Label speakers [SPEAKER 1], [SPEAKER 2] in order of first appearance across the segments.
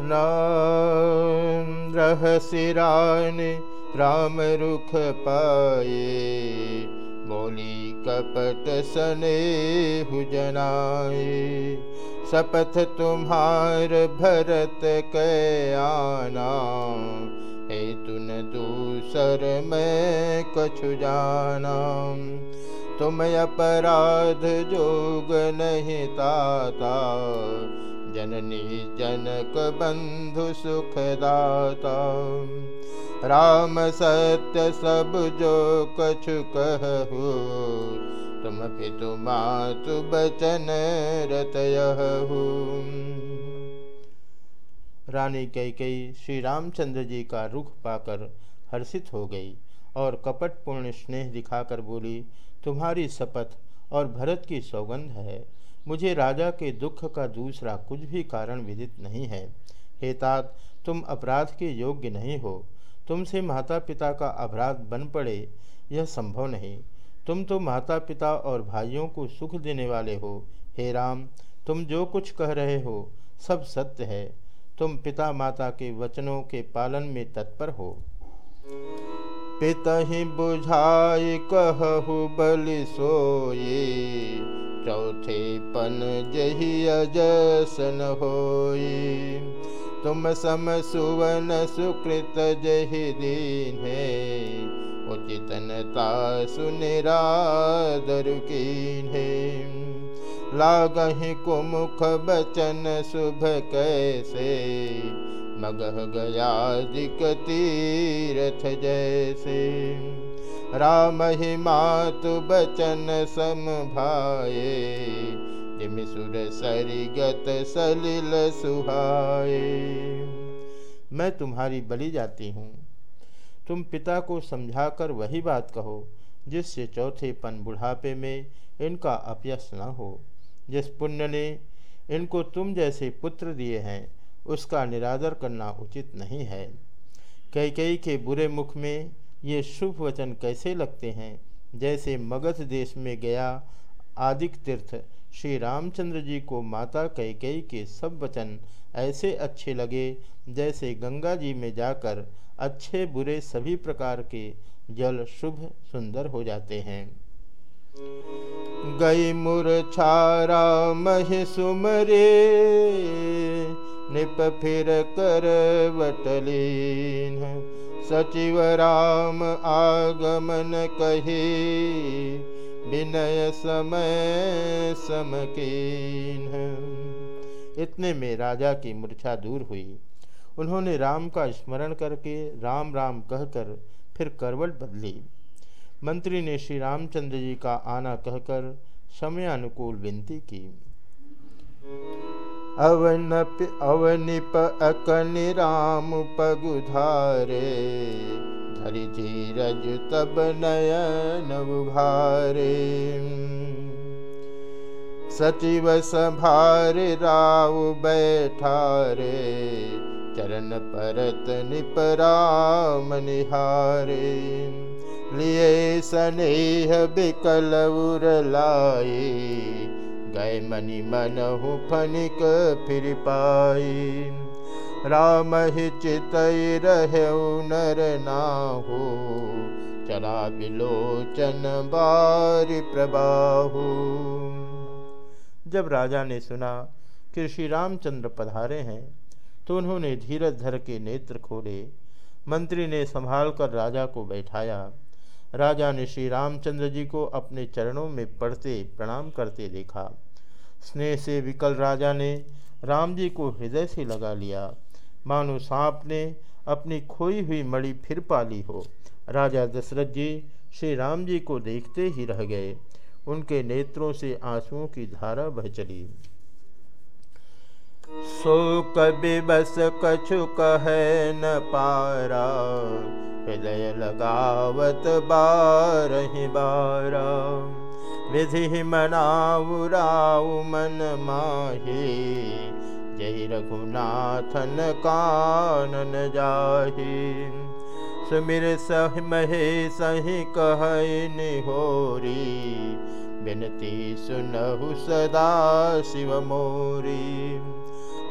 [SPEAKER 1] राम रह सिरान राम रुख पाए बोली कपट सने हुजनाए शपथ तुम्हार भरत हे तुन दूसर मैं कछु जाना। तुम अपराध जोग नहीं ताता जननी जनक बंधु सुखदाता। राम सत्य सब जो कछु कहु, तुम पितु मातु बचन रतय रानी कैकई श्री रामचंद्र जी का रुख पाकर हर्षित हो गई और कपटपूर्ण स्नेह दिखाकर बोली, तुम्हारी शपथ और भरत की सौगंध है। मुझे राजा के दुख का दूसरा कुछ भी कारण विदित नहीं है। हे तात, तुम अपराध के योग्य नहीं हो। तुमसे माता पिता का अपराध बन पड़े, यह संभव नहीं। तुम तो माता पिता और भाइयों को सुख देने वाले हो। हे राम, तुम जो कुछ कह रहे हो, सब सत्य है। तुम पिता माता के वचनों के पालन में तत्पर हो। पिता ही बुझाई कहु बलि सोये चौथे पन जही अजसन होई। तुम सम सुवन सुकृत जही दीन है उचितनता सुनिरादर की है लागहि कुमुख बचन शुभ कैसे, मगह गया दिक तीरथ जैसे। राम ही मातु बचन सम भाए सुर सरिगत सलिल सुहाए। मैं तुम्हारी बलि जाती हूँ। तुम पिता को समझाकर वही बात कहो, जिससे चौथे पन बुढ़ापे में इनका अपयस न हो। जिस पुण्य ने इनको तुम जैसे पुत्र दिए हैं, उसका निरादर करना उचित नहीं है। कई कई के बुरे मुख में ये शुभ वचन कैसे लगते हैं? जैसे मगध देश में गया आदिक तीर्थ श्री रामचंद्र जी को माता कैकई के सब वचन ऐसे अच्छे लगे जैसे गंगा जी में जाकर अच्छे बुरे सभी प्रकार के जल शुभ सुंदर हो जाते हैं। गई मुरछारा मह सुमरे, निप फिर कर वटलीन सचिव राम आगमन कही, विनय समय समकीन। इतने में राजा की मूर्छा दूर हुई। उन्होंने राम का स्मरण करके राम राम कहकर फिर करवट बदली। मंत्री ने श्री रामचंद्र जी का आना कहकर समय अनुकूल विनती की। अवनप अवनिप अकनि राम पगुधारे धरि धीरज तब नयन उघारे सचिव संभार राव बैठारे चरण परत निप राम निहारे लिए स्नेह बिकल उर लाए गए मनि मनहु फनिक फिर पाई। राम ही चित रहे नर नाहु। चला बिलोचन बारी प्रबाहु। जब राजा ने सुना कि श्री रामचंद्र पधारे हैं तो उन्होंने धीरज धर के नेत्र खोले। मंत्री ने संभाल कर राजा को बैठाया। राजा ने श्री रामचंद्र जी को अपने चरणों में पढ़ते, प्रणाम करते देखा। स्नेह से विकल राजा ने राम जी को हृदय से लगा लिया। मानो सांप ने अपनी खोई हुई मणि फिर पाली हो। राजा दशरथ जी श्री राम जी को देखते ही रह गए। उनके नेत्रों से आंसुओं की धारा बह चली। शोक विबस कछु कह न पारा, हृदय लगावत बारहि बारा। विधि मनाऊ राउ मन माही। जय रघुनाथन कानन जाही। सुमिर सह महे सही कह निहोरी। बिनती सुनहु सदा शिव मोरी।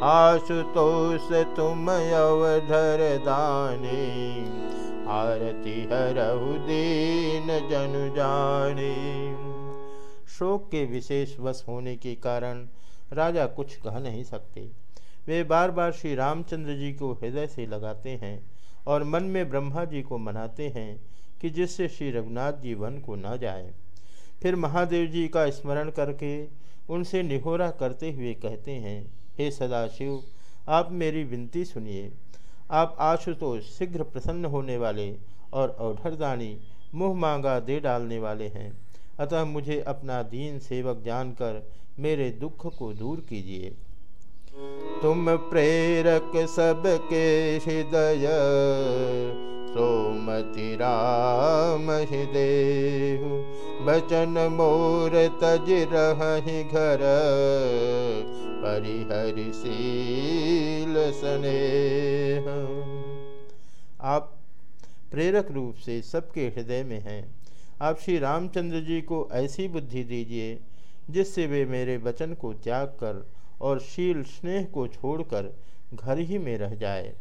[SPEAKER 1] आशुतोष तुम अवधर दानी। आरती हरहु दीन जनु जानी। शोक के विशेष वश होने के कारण राजा कुछ कह नहीं सकते। वे बार बार श्री रामचंद्र जी को हृदय से लगाते हैं और मन में ब्रह्मा जी को मनाते हैं कि जिससे श्री रघुनाथ जी वन को न जाए। फिर महादेव जी का स्मरण करके उनसे निहोरा करते हुए कहते हैं, हे सदाशिव, आप मेरी विनती सुनिए। आप आशुतोष शीघ्र प्रसन्न होने वाले और अवधरदानी मुँह मांगा दे डालने वाले हैं। अतः मुझे अपना दीन सेवक जानकर मेरे दुख को दूर कीजिए। तुम प्रेरक सबके हृदय, सोमति राम हृदय, बचन मोर तज रही घर परिहरिशील सने आप प्रेरक रूप से सबके हृदय में हैं। आप श्री रामचंद्र जी को ऐसी बुद्धि दीजिए, जिससे वे मेरे वचन को त्याग कर और शील स्नेह को छोड़कर घर ही में रह जाए।